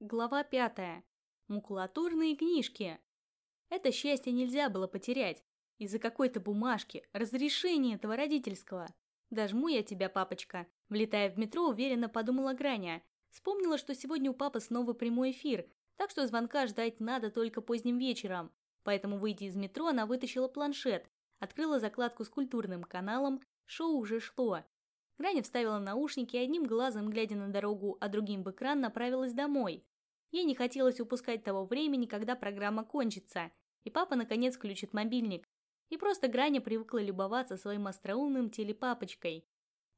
Глава пятая. Макулатурные книжки. Это счастье нельзя было потерять. Из-за какой-то бумажки, разрешения этого родительского. Дожму я тебя, папочка. Влетая в метро, уверенно подумала Граня. Вспомнила, что сегодня у папы снова прямой эфир, так что звонка ждать надо только поздним вечером. Поэтому, выйдя из метро, она вытащила планшет, открыла закладку с культурным каналом, шоу уже шло. Граня вставила наушники и одним глазом, глядя на дорогу, а другим в экран, направилась домой. Ей не хотелось упускать того времени, когда программа кончится, и папа наконец включит мобильник. И просто Граня привыкла любоваться своим остроумным телепапочкой.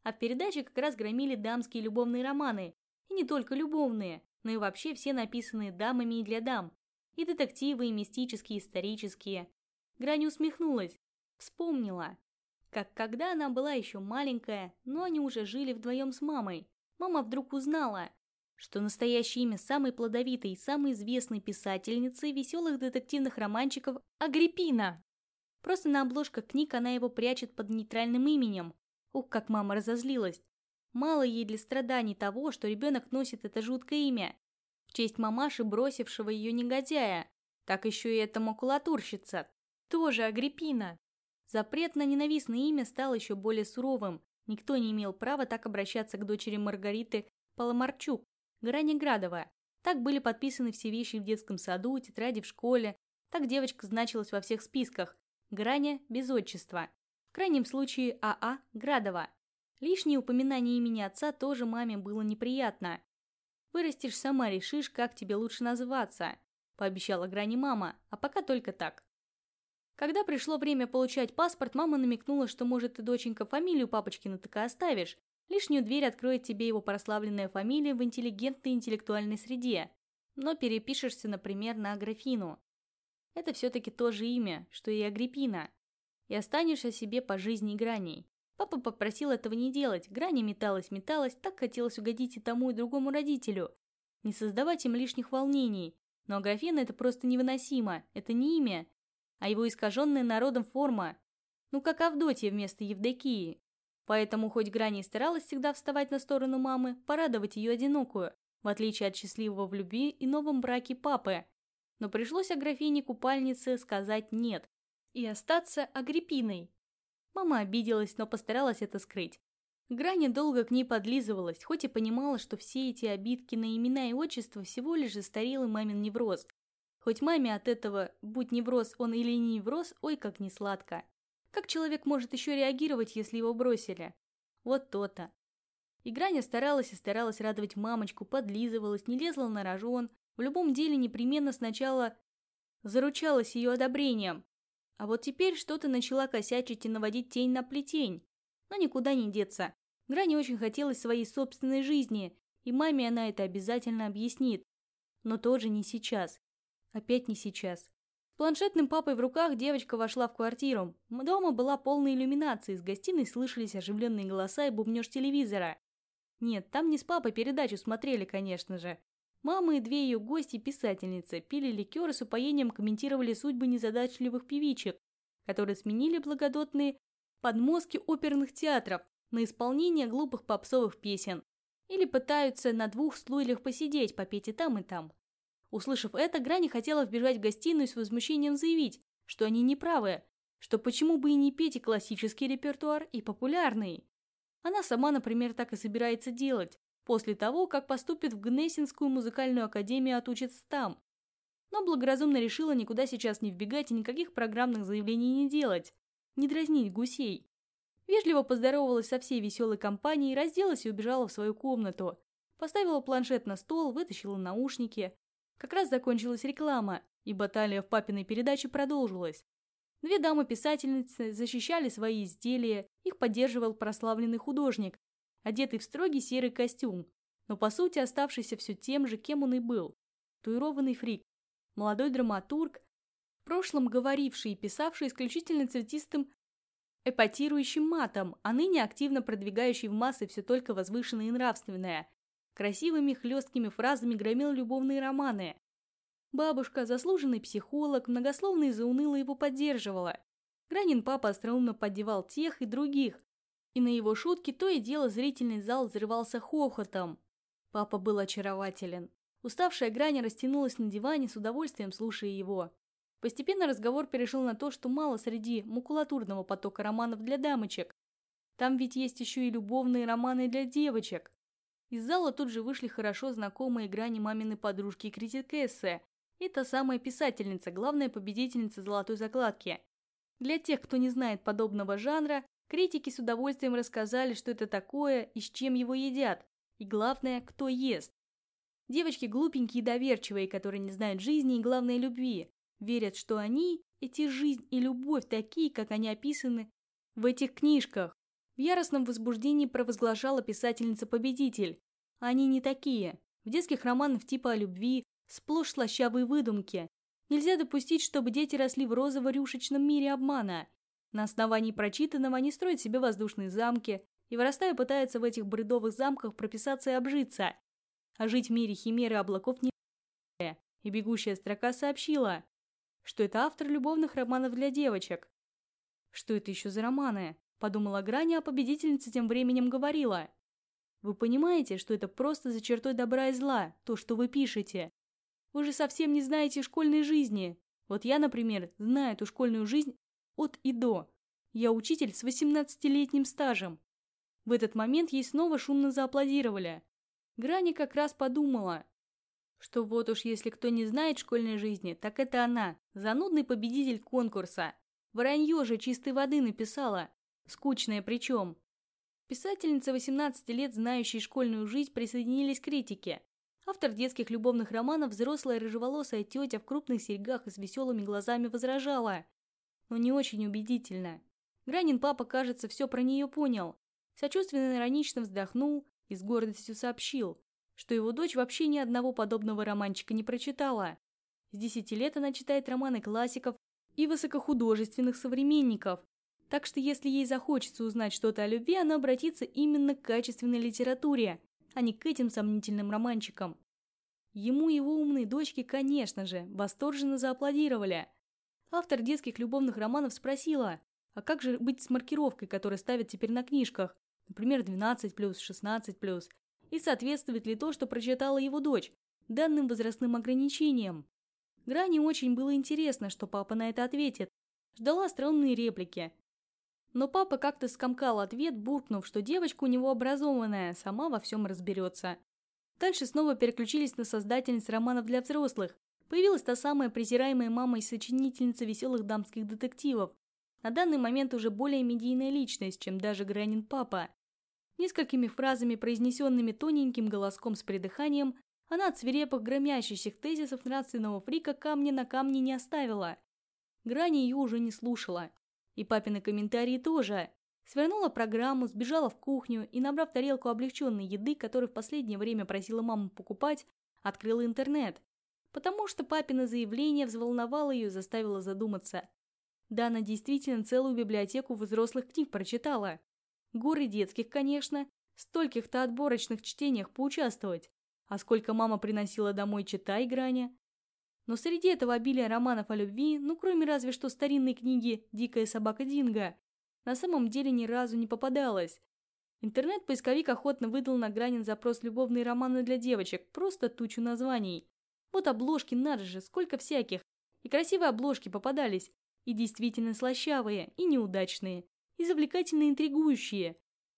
А в передаче как раз громили дамские любовные романы. И не только любовные, но и вообще все написанные дамами и для дам. И детективы, и мистические, и исторические. Граня усмехнулась. Вспомнила. Как когда она была еще маленькая, но они уже жили вдвоем с мамой. Мама вдруг узнала, что настоящее имя самой плодовитой и самой известной писательницы веселых детективных романчиков – Агриппина. Просто на обложках книг она его прячет под нейтральным именем. Ух, как мама разозлилась. Мало ей для страданий того, что ребенок носит это жуткое имя. В честь мамаши, бросившего ее негодяя. Так еще и эта макулатурщица. Тоже Агриппина. Запрет на ненавистное имя стал еще более суровым. Никто не имел права так обращаться к дочери Маргариты Паломарчук, Грани Градова. Так были подписаны все вещи в детском саду, тетради в школе. Так девочка значилась во всех списках. Граня без отчества. В крайнем случае АА Градова. Лишнее упоминание имени отца тоже маме было неприятно. «Вырастешь, сама решишь, как тебе лучше называться», – пообещала Грани мама, а пока только так. Когда пришло время получать паспорт, мама намекнула, что, может, ты, доченька, фамилию папочкина так и оставишь. Лишнюю дверь откроет тебе его прославленная фамилия в интеллигентной интеллектуальной среде. Но перепишешься, например, на Аграфину. Это все-таки то же имя, что и Агриппина. И останешься себе по жизни граней. Папа попросил этого не делать. Грани металась-металась, так хотелось угодить и тому, и другому родителю. Не создавать им лишних волнений. Но Аграфена это просто невыносимо. Это не имя, а его искаженная народом форма. Ну, как Авдотья вместо Евдокии. Поэтому, хоть Грани старалась всегда вставать на сторону мамы, порадовать ее одинокую, в отличие от счастливого в любви и новом браке папы. Но пришлось Аграфине купальнице сказать «нет» и остаться Агриппиной. Мама обиделась, но постаралась это скрыть. Грани долго к ней подлизывалась, хоть и понимала, что все эти обидки на имена и отчества всего лишь застарелый мамин невроз, Хоть маме от этого, будь невроз он или не невроз, ой, как не сладко. Как человек может еще реагировать, если его бросили? Вот то-то. И Граня старалась и старалась радовать мамочку, подлизывалась, не лезла на рожон. В любом деле непременно сначала заручалась ее одобрением. А вот теперь что-то начала косячить и наводить тень на плетень. Но никуда не деться. Гране очень хотелось своей собственной жизни, и маме она это обязательно объяснит. Но тоже не сейчас. Опять не сейчас. С планшетным папой в руках девочка вошла в квартиру. Дома была полная иллюминация, из гостиной слышались оживленные голоса и бубнеж телевизора. Нет, там не с папой передачу смотрели, конечно же. Мама и две ее гости-писательницы пили ликер и с упоением комментировали судьбы незадачливых певичек, которые сменили благодатные подмозги оперных театров на исполнение глупых попсовых песен. Или пытаются на двух стульях посидеть, попеть и там, и там. Услышав это, Грани хотела вбежать в гостиную с возмущением заявить, что они неправы, что почему бы и не петь и классический репертуар, и популярный. Она сама, например, так и собирается делать, после того, как поступит в Гнесинскую музыкальную академию отучится там. Но благоразумно решила никуда сейчас не вбегать и никаких программных заявлений не делать, не дразнить гусей. Вежливо поздоровалась со всей веселой компанией, разделась и убежала в свою комнату. Поставила планшет на стол, вытащила наушники, как раз закончилась реклама, и баталия в папиной передаче продолжилась. Две дамы-писательницы защищали свои изделия, их поддерживал прославленный художник, одетый в строгий серый костюм, но по сути оставшийся все тем же, кем он и был. Туированный фрик, молодой драматург, в прошлом говоривший и писавший исключительно цветистым эпатирующим матом, а ныне активно продвигающий в массы все только возвышенное и нравственное, красивыми хлесткими фразами громил любовные романы. Бабушка, заслуженный психолог, многословно и зауныло его поддерживала. Гранин папа остроумно поддевал тех и других, и на его шутки то и дело зрительный зал взрывался хохотом. Папа был очарователен. Уставшая Граня растянулась на диване, с удовольствием слушая его. Постепенно разговор перешел на то, что мало среди макулатурного потока романов для дамочек. Там ведь есть еще и любовные романы для девочек. Из зала тут же вышли хорошо знакомые Грани мамины подружки критикессы и та самая писательница, главная победительница золотой закладки. Для тех, кто не знает подобного жанра, критики с удовольствием рассказали, что это такое и с чем его едят, и главное, кто ест. Девочки глупенькие и доверчивые, которые не знают жизни и, главной любви, верят, что они, эти жизнь и любовь, такие, как они описаны в этих книжках. В яростном возбуждении провозглашала писательница-победитель. Они не такие. В детских романах типа о любви сплошь слащавые выдумки. Нельзя допустить, чтобы дети росли в розово-рюшечном мире обмана. На основании прочитанного они строят себе воздушные замки и, вырастая, пытаются в этих бредовых замках прописаться и обжиться. А жить в мире химеры облаков не и бегущая строка сообщила, что это автор любовных романов для девочек. «Что это еще за романы?» – подумала Граня, а победительница тем временем говорила. «Вы понимаете, что это просто за чертой добра и зла, то, что вы пишете? Вы же совсем не знаете школьной жизни. Вот я, например, знаю эту школьную жизнь от и до. Я учитель с 18-летним стажем». В этот момент ей снова шумно зааплодировали. Грани как раз подумала, что вот уж если кто не знает школьной жизни, так это она, занудный победитель конкурса. Вранье же чистой воды написала, скучное причем. Писательница 18 лет, знающая школьную жизнь, присоединились к критике. Автор детских любовных романов, взрослая рыжеволосая тетя в крупных серьгах и с веселыми глазами возражала. Но не очень убедительно. Гранин папа, кажется, все про нее понял. Сочувственно иронично вздохнул и с гордостью сообщил, что его дочь вообще ни одного подобного романчика не прочитала. С десяти лет она читает романы классиков и высокохудожественных современников. Так что если ей захочется узнать что-то о любви, она обратится именно к качественной литературе, а не к этим сомнительным романчикам. Ему его умные дочки, конечно же, восторженно зааплодировали. Автор детских любовных романов спросила, а как же быть с маркировкой, которую ставят теперь на книжках? Например, 12+, 16+, и соответствует ли то, что прочитала его дочь, данным возрастным ограничениям. Грани очень было интересно, что папа на это ответит. Ждала странные реплики. Но папа как-то скомкал ответ, буркнув, что девочка у него образованная, сама во всем разберется. Дальше снова переключились на создательниц романов для взрослых. Появилась та самая презираемая мама и сочинительница веселых дамских детективов. На данный момент уже более медийная личность, чем даже Гранин папа. Несколькими фразами, произнесенными тоненьким голоском с придыханием, она от свирепых громящихся тезисов нравственного фрика камня на камне не оставила. Грани ее уже не слушала. И папины комментарии тоже. Свернула программу, сбежала в кухню и, набрав тарелку облегченной еды, которую в последнее время просила маму покупать, открыла интернет. Потому что папина заявление взволновало ее и заставило задуматься. Да, она действительно целую библиотеку взрослых книг прочитала. Горы детских, конечно. Стольких-то отборочных чтениях поучаствовать. А сколько мама приносила домой читай граня. Но среди этого обилия романов о любви, ну кроме разве что старинной книги «Дикая собака Динго», на самом деле ни разу не попадалось. Интернет-поисковик охотно выдал на Гранин запрос «Любовные романы для девочек», просто тучу названий. Вот обложки, надо же, сколько всяких. И красивые обложки попадались, и действительно слащавые, и неудачные и завлекательно интригующие.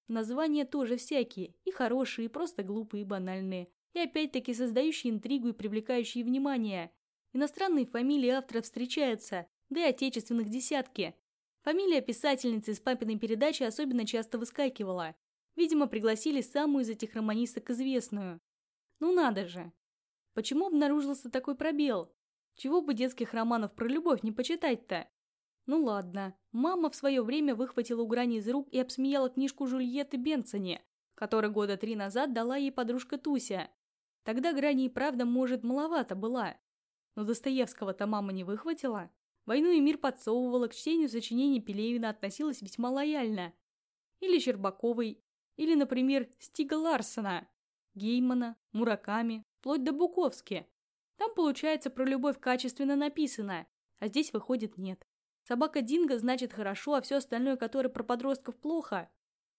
Названия тоже всякие, и хорошие, и просто глупые, и банальные. И опять-таки создающие интригу и привлекающие внимание. Иностранные фамилии авторов встречаются, да и отечественных десятки. Фамилия писательницы из папиной передачи особенно часто выскакивала. Видимо, пригласили самую из этих романисток известную. Ну надо же. Почему обнаружился такой пробел? Чего бы детских романов про любовь не почитать-то? Ну ладно, мама в свое время выхватила у Грани из рук и обсмеяла книжку Жульетты Бенсоне, которую года три назад дала ей подружка Туся. Тогда Грани и правда, может, маловато была. Но Достоевского-то мама не выхватила. «Войну и мир» подсовывала, к чтению сочинений Пелевина относилась весьма лояльно. Или Щербаковой, или, например, Стига Ларсона, Геймана, Мураками, вплоть до Буковски. Там, получается, про любовь качественно написано, а здесь, выходит, нет. Собака Динго значит хорошо, а все остальное, которое про подростков плохо.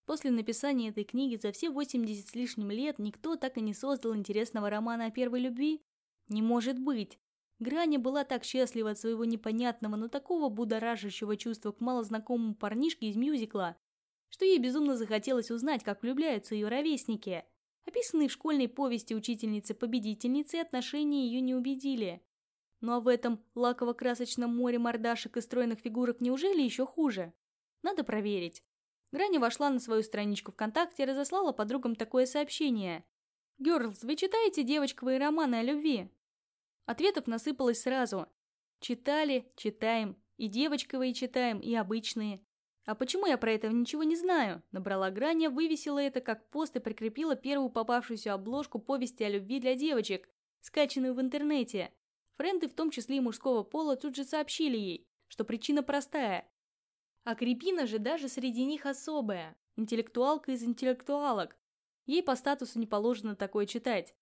После написания этой книги за все 80 с лишним лет никто так и не создал интересного романа о первой любви? Не может быть. Граня была так счастлива от своего непонятного, но такого будоражащего чувства к малознакомому парнишке из мюзикла, что ей безумно захотелось узнать, как влюбляются ее ровесники. Описанные в школьной повести учительницы-победительницы отношения ее не убедили. Ну а в этом лаково-красочном море мордашек и стройных фигурок неужели еще хуже? Надо проверить. Грани вошла на свою страничку ВКонтакте и разослала подругам такое сообщение. «Герлз, вы читаете девочковые романы о любви?» Ответов насыпалось сразу. Читали, читаем, и девочковые читаем, и обычные. А почему я про это ничего не знаю? Набрала Граня, вывесила это как пост и прикрепила первую попавшуюся обложку повести о любви для девочек, скачанную в интернете. Френды, в том числе и мужского пола, тут же сообщили ей, что причина простая. А Крепина же даже среди них особая, интеллектуалка из интеллектуалок. Ей по статусу не положено такое читать.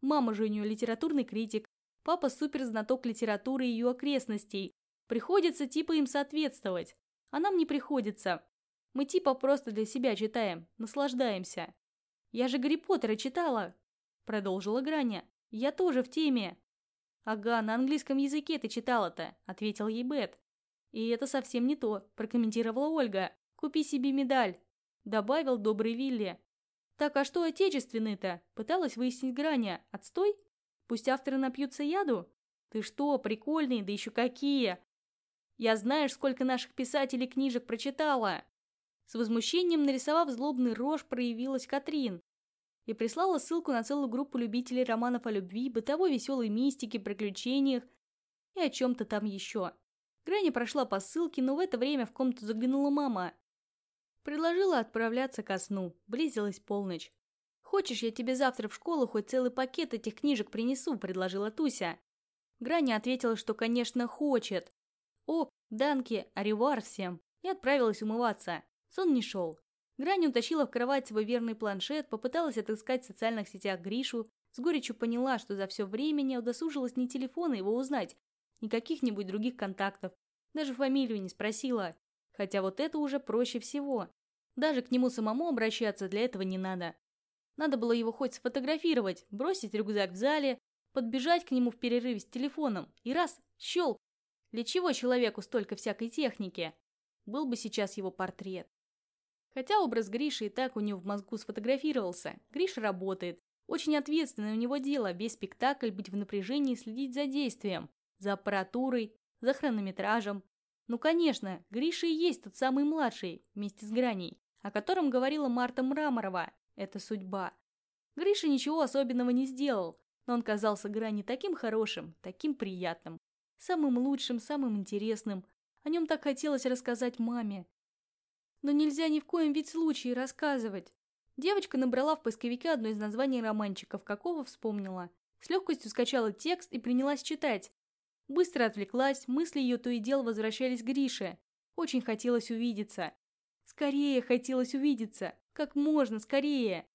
Мама же у нее литературный критик, папа суперзнаток литературы и ее окрестностей. Приходится типа им соответствовать. А нам не приходится. Мы типа просто для себя читаем, наслаждаемся. Я же Гарри Поттера читала, продолжила Граня. Я тоже в теме. «Ага, на английском языке ты читала-то», — ответил ей Бет. «И это совсем не то», — прокомментировала Ольга. «Купи себе медаль», — добавил добрый Вилли. «Так, а что отечественный-то?» — пыталась выяснить Граня. «Отстой? Пусть авторы напьются яду?» «Ты что, прикольный, да еще какие!» «Я знаешь, сколько наших писателей книжек прочитала!» С возмущением нарисовав злобный рожь, проявилась Катрин и прислала ссылку на целую группу любителей романов о любви, бытовой веселой мистике, приключениях и о чем-то там еще. Грани прошла по ссылке, но в это время в комнату заглянула мама. Предложила отправляться ко сну. Близилась полночь. «Хочешь, я тебе завтра в школу хоть целый пакет этих книжек принесу?» – предложила Туся. Грани ответила, что, конечно, хочет. «О, Данки, аревуар всем!» и отправилась умываться. Сон не шел. Грань утащила в кровать свой верный планшет, попыталась отыскать в социальных сетях Гришу, с горечью поняла, что за все время не удосужилась ни телефона его узнать, ни каких-нибудь других контактов. Даже фамилию не спросила. Хотя вот это уже проще всего. Даже к нему самому обращаться для этого не надо. Надо было его хоть сфотографировать, бросить рюкзак в зале, подбежать к нему в перерыве с телефоном и раз, щелк. Для чего человеку столько всякой техники? Был бы сейчас его портрет. Хотя образ Гриши и так у него в мозгу сфотографировался. Гриша работает. Очень ответственное у него дело, весь спектакль быть в напряжении следить за действием, за аппаратурой, за хронометражем. Ну, конечно, Гриша и есть тот самый младший, вместе с Граней, о котором говорила Марта Мраморова. Это судьба. Гриша ничего особенного не сделал, но он казался Грани таким хорошим, таким приятным. Самым лучшим, самым интересным. О нем так хотелось рассказать маме. Но нельзя ни в коем ведь случае рассказывать. Девочка набрала в поисковике одно из названий романчиков, какого вспомнила. С легкостью скачала текст и принялась читать. Быстро отвлеклась, мысли ее то и дело возвращались к Грише. Очень хотелось увидеться. Скорее хотелось увидеться. Как можно скорее.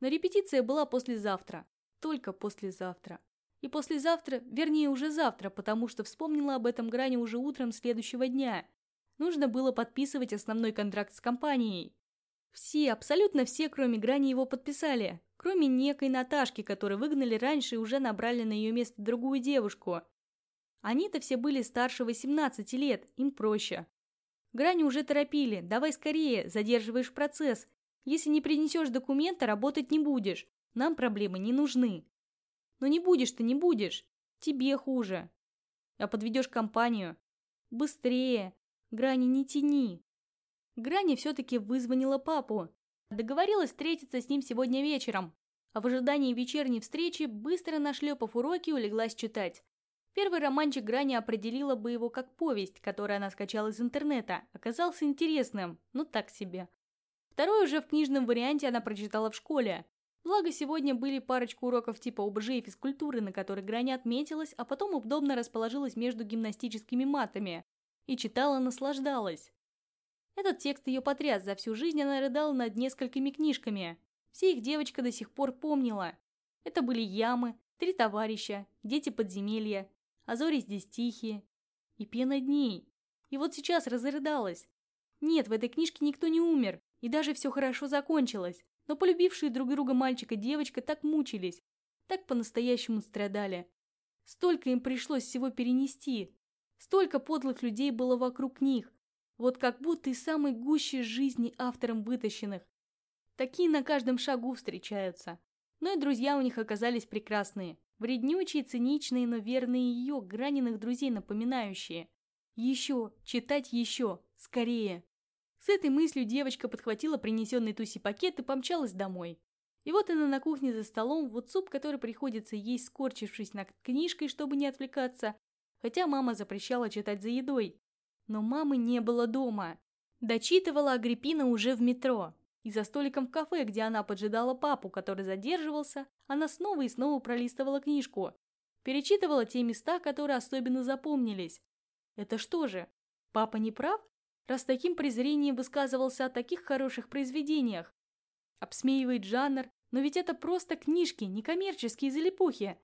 Но репетиция была послезавтра. Только послезавтра. И послезавтра, вернее уже завтра, потому что вспомнила об этом Грани уже утром следующего дня – нужно было подписывать основной контракт с компанией. Все, абсолютно все, кроме Грани, его подписали. Кроме некой Наташки, которую выгнали раньше и уже набрали на ее место другую девушку. Они-то все были старше 18 лет, им проще. Грани уже торопили, давай скорее, задерживаешь процесс. Если не принесешь документы, работать не будешь. Нам проблемы не нужны. Но не будешь ты, не будешь. Тебе хуже. А подведешь компанию. Быстрее. Грани, не тяни. Грани все-таки вызвонила папу. Договорилась встретиться с ним сегодня вечером. А в ожидании вечерней встречи, быстро нашлепав уроки, улеглась читать. Первый романчик Грани определила бы его как повесть, которую она скачала из интернета. Оказался интересным, но так себе. Второй уже в книжном варианте она прочитала в школе. Благо, сегодня были парочку уроков типа ОБЖ и физкультуры, на которых Граня отметилась, а потом удобно расположилась между гимнастическими матами и читала, наслаждалась. Этот текст ее потряс, за всю жизнь она рыдала над несколькими книжками. Все их девочка до сих пор помнила. Это были ямы, три товарища, дети подземелья, а зори здесь тихие. И пена дней. И вот сейчас разрыдалась. Нет, в этой книжке никто не умер, И даже все хорошо закончилось. Но полюбившие друг друга мальчик и девочка так мучились, так по-настоящему страдали. Столько им пришлось всего перенести. Столько подлых людей было вокруг них. Вот как будто из самой гущей жизни автором вытащенных. Такие на каждом шагу встречаются. Но и друзья у них оказались прекрасные. Вреднючие, циничные, но верные ее, граненых друзей напоминающие. Еще, читать еще, скорее. С этой мыслью девочка подхватила принесенный Туси пакет и помчалась домой. И вот она на кухне за столом, вот суп, который приходится есть, скорчившись над книжкой, чтобы не отвлекаться, хотя мама запрещала читать за едой. Но мамы не было дома. Дочитывала Агриппина уже в метро. И за столиком в кафе, где она поджидала папу, который задерживался, она снова и снова пролистывала книжку. Перечитывала те места, которые особенно запомнились. Это что же, папа не прав? Раз таким презрением высказывался о таких хороших произведениях. Обсмеивает жанр, но ведь это просто книжки, не коммерческие залипухи.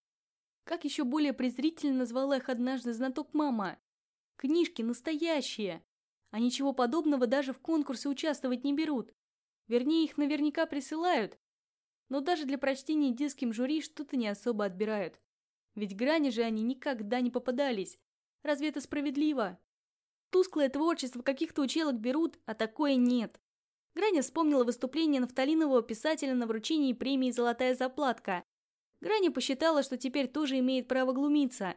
Как еще более презрительно назвала их однажды знаток мама. Книжки настоящие. А ничего подобного даже в конкурсе участвовать не берут. Вернее, их наверняка присылают. Но даже для прочтения детским жюри что-то не особо отбирают. Ведь грани же они никогда не попадались. Разве это справедливо? Тусклое творчество каких-то учелок берут, а такое нет. Граня вспомнила выступление нафталинового писателя на вручении премии «Золотая заплатка». Граня посчитала, что теперь тоже имеет право глумиться.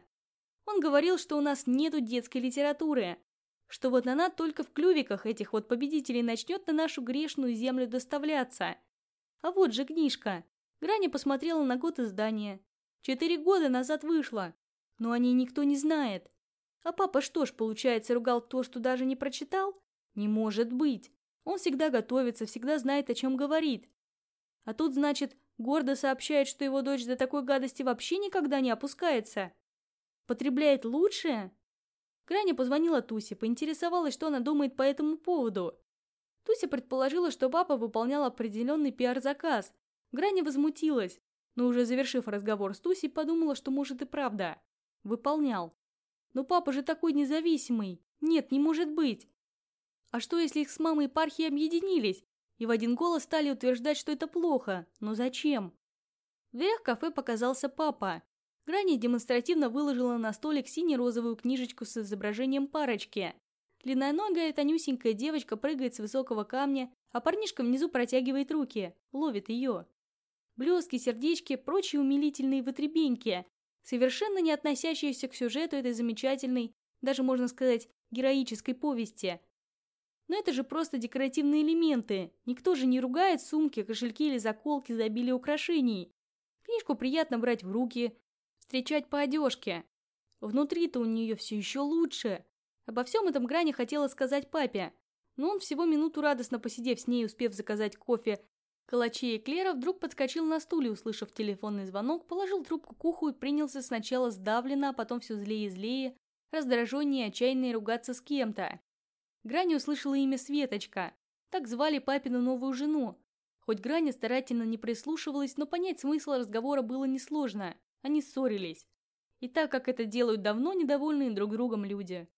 Он говорил, что у нас нету детской литературы, что вот она только в клювиках этих вот победителей начнет на нашу грешную землю доставляться. А вот же книжка. Граня посмотрела на год издания. Четыре года назад вышла, но о ней никто не знает. А папа что ж, получается, ругал то, что даже не прочитал? Не может быть. Он всегда готовится, всегда знает, о чем говорит. А тут, значит, гордо сообщает, что его дочь до такой гадости вообще никогда не опускается. Потребляет лучшее? Граня позвонила Тусе, поинтересовалась, что она думает по этому поводу. Туся предположила, что папа выполнял определенный пиар-заказ. Граня возмутилась, но уже завершив разговор с Тусей, подумала, что может и правда. Выполнял. Но папа же такой независимый. Нет, не может быть. А что, если их с мамой епархии объединились и в один голос стали утверждать, что это плохо? Но зачем? В дверях кафе показался папа. Грани демонстративно выложила на столик сине-розовую книжечку с изображением парочки. Длинноногая тонюсенькая девочка прыгает с высокого камня, а парнишка внизу протягивает руки, ловит ее. Блески, сердечки, прочие умилительные вытребеньки, совершенно не относящиеся к сюжету этой замечательной, даже можно сказать, героической повести. Но это же просто декоративные элементы. Никто же не ругает сумки, кошельки или заколки за обилие украшений. Книжку приятно брать в руки, встречать по одежке. Внутри-то у нее все еще лучше. Обо всем этом Грани хотела сказать папе, но он всего минуту радостно посидев с ней, успев заказать кофе Калачи Эклера вдруг подскочил на стуле, услышав телефонный звонок, положил трубку к уху и принялся сначала сдавленно, а потом все злее и злее, раздраженнее и отчаянно ругаться с кем-то. Грани услышала имя Светочка. Так звали папину новую жену. Хоть Грани старательно не прислушивалась, но понять смысл разговора было несложно. Они ссорились. И так как это делают давно недовольные друг другом люди.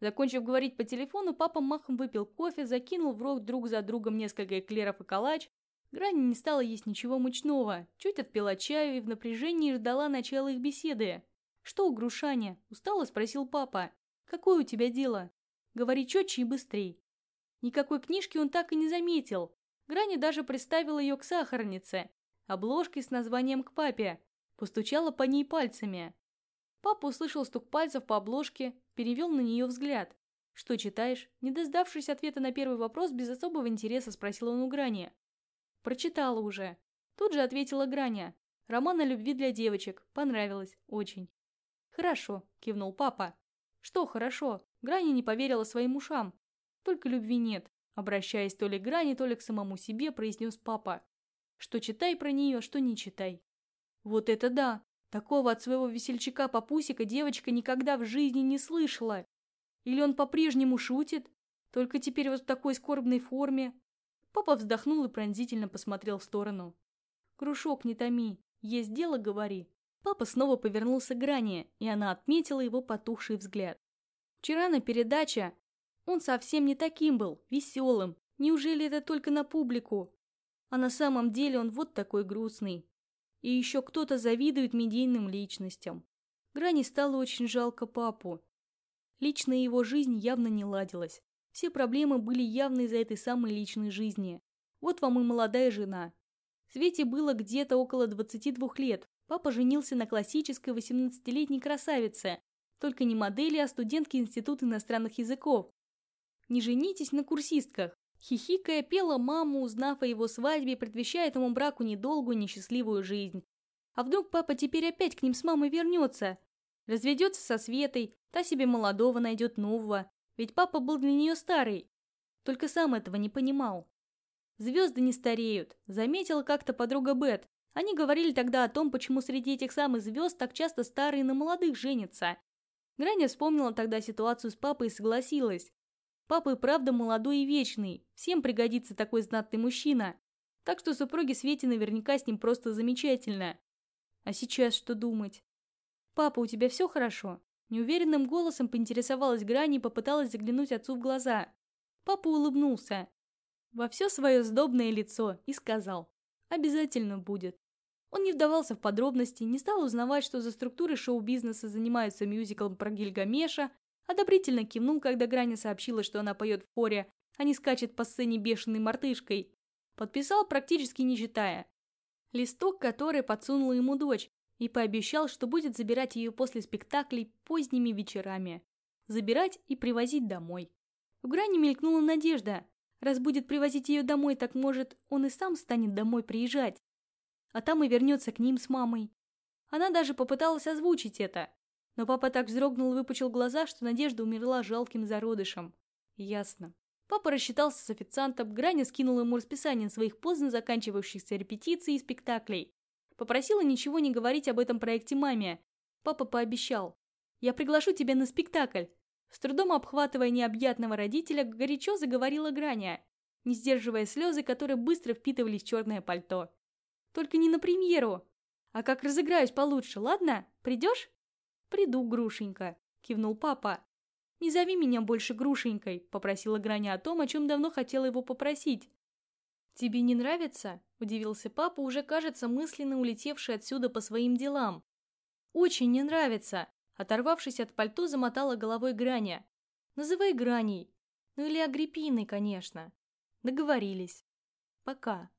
Закончив говорить по телефону, папа махом выпил кофе, закинул в рот друг за другом несколько эклеров и калач, Грани не стала есть ничего мучного, чуть отпила чаю и в напряжении ждала начала их беседы. «Что у Грушаня?» – устало спросил папа. «Какое у тебя дело?» «Говори четче и быстрей». Никакой книжки он так и не заметил. Грани даже приставила ее к сахарнице, обложкой с названием к папе, постучала по ней пальцами. Папа услышал стук пальцев по обложке, перевел на нее взгляд. «Что читаешь?» Не дождавшись ответа на первый вопрос, без особого интереса спросил он у Грани. Прочитала уже. Тут же ответила Граня. Роман о любви для девочек. Понравилось. Очень. Хорошо, кивнул папа. Что хорошо? Граня не поверила своим ушам. Только любви нет. Обращаясь то ли к Грани, то ли к самому себе, произнес папа. Что читай про нее, что не читай. Вот это да! Такого от своего весельчака-папусика девочка никогда в жизни не слышала. Или он по-прежнему шутит, только теперь вот в такой скорбной форме. Папа вздохнул и пронзительно посмотрел в сторону. «Крушок, не томи. Есть дело, говори». Папа снова повернулся к Грани, и она отметила его потухший взгляд. Вчера на передаче он совсем не таким был, веселым, Неужели это только на публику? А на самом деле он вот такой грустный. И еще кто-то завидует медийным личностям. Грани стало очень жалко папу. Личная его жизнь явно не ладилась. Все проблемы были явны из-за этой самой личной жизни. Вот вам и молодая жена. Свете было где-то около 22 лет. Папа женился на классической 18-летней красавице. Только не модели, а студентке Института иностранных языков. Не женитесь на курсистках. Хихикая, пела маму, узнав о его свадьбе, предвещая этому браку недолгую, несчастливую жизнь. А вдруг папа теперь опять к ним с мамой вернется? Разведется со Светой, та себе молодого найдет нового. Ведь папа был для нее старый. Только сам этого не понимал. Звезды не стареют, заметила как-то подруга Бет. Они говорили тогда о том, почему среди этих самых звезд так часто старые на молодых женятся. Граня вспомнила тогда ситуацию с папой и согласилась. Папа и правда молодой и вечный, всем пригодится такой знатный мужчина. Так что супруге Свете наверняка с ним просто замечательно. А сейчас что думать? «Папа, у тебя все хорошо?» Неуверенным голосом поинтересовалась Грани и попыталась заглянуть отцу в глаза. Папа улыбнулся во все свое сдобное лицо и сказал «Обязательно будет». Он не вдавался в подробности, не стал узнавать, что за структуры шоу-бизнеса занимаются мюзиклом про Гильгамеша, одобрительно кивнул, когда Граня сообщила, что она поет в хоре, а не скачет по сцене бешеной мартышкой. Подписал, практически не читая. Листок, который подсунула ему дочь, и пообещал, что будет забирать ее после спектаклей поздними вечерами. Забирать и привозить домой. В грани мелькнула надежда. Раз будет привозить ее домой, так может, он и сам станет домой приезжать. А там и вернется к ним с мамой. Она даже попыталась озвучить это. Но папа так вздрогнул и выпучил глаза, что Надежда умерла жалким зародышем. Ясно. Папа рассчитался с официантом, Граня скинул ему расписание своих поздно заканчивающихся репетиций и спектаклей. Попросила ничего не говорить об этом проекте маме. Папа пообещал. «Я приглашу тебя на спектакль». С трудом обхватывая необъятного родителя, горячо заговорила Граня, не сдерживая слезы, которые быстро впитывались в черное пальто. «Только не на премьеру. А как разыграюсь получше, ладно? Придешь?» «Приду, Грушенька», – кивнул папа. «Не зови меня больше Грушенькой», – попросила Граня о том, о чем давно хотела его попросить. «Тебе не нравится?» – удивился папа, уже, кажется, мысленно улетевший отсюда по своим делам. «Очень не нравится!» – оторвавшись от пальто, замотала головой Граня. «Называй Граней. Ну или Агриппиной, конечно». Договорились. Пока.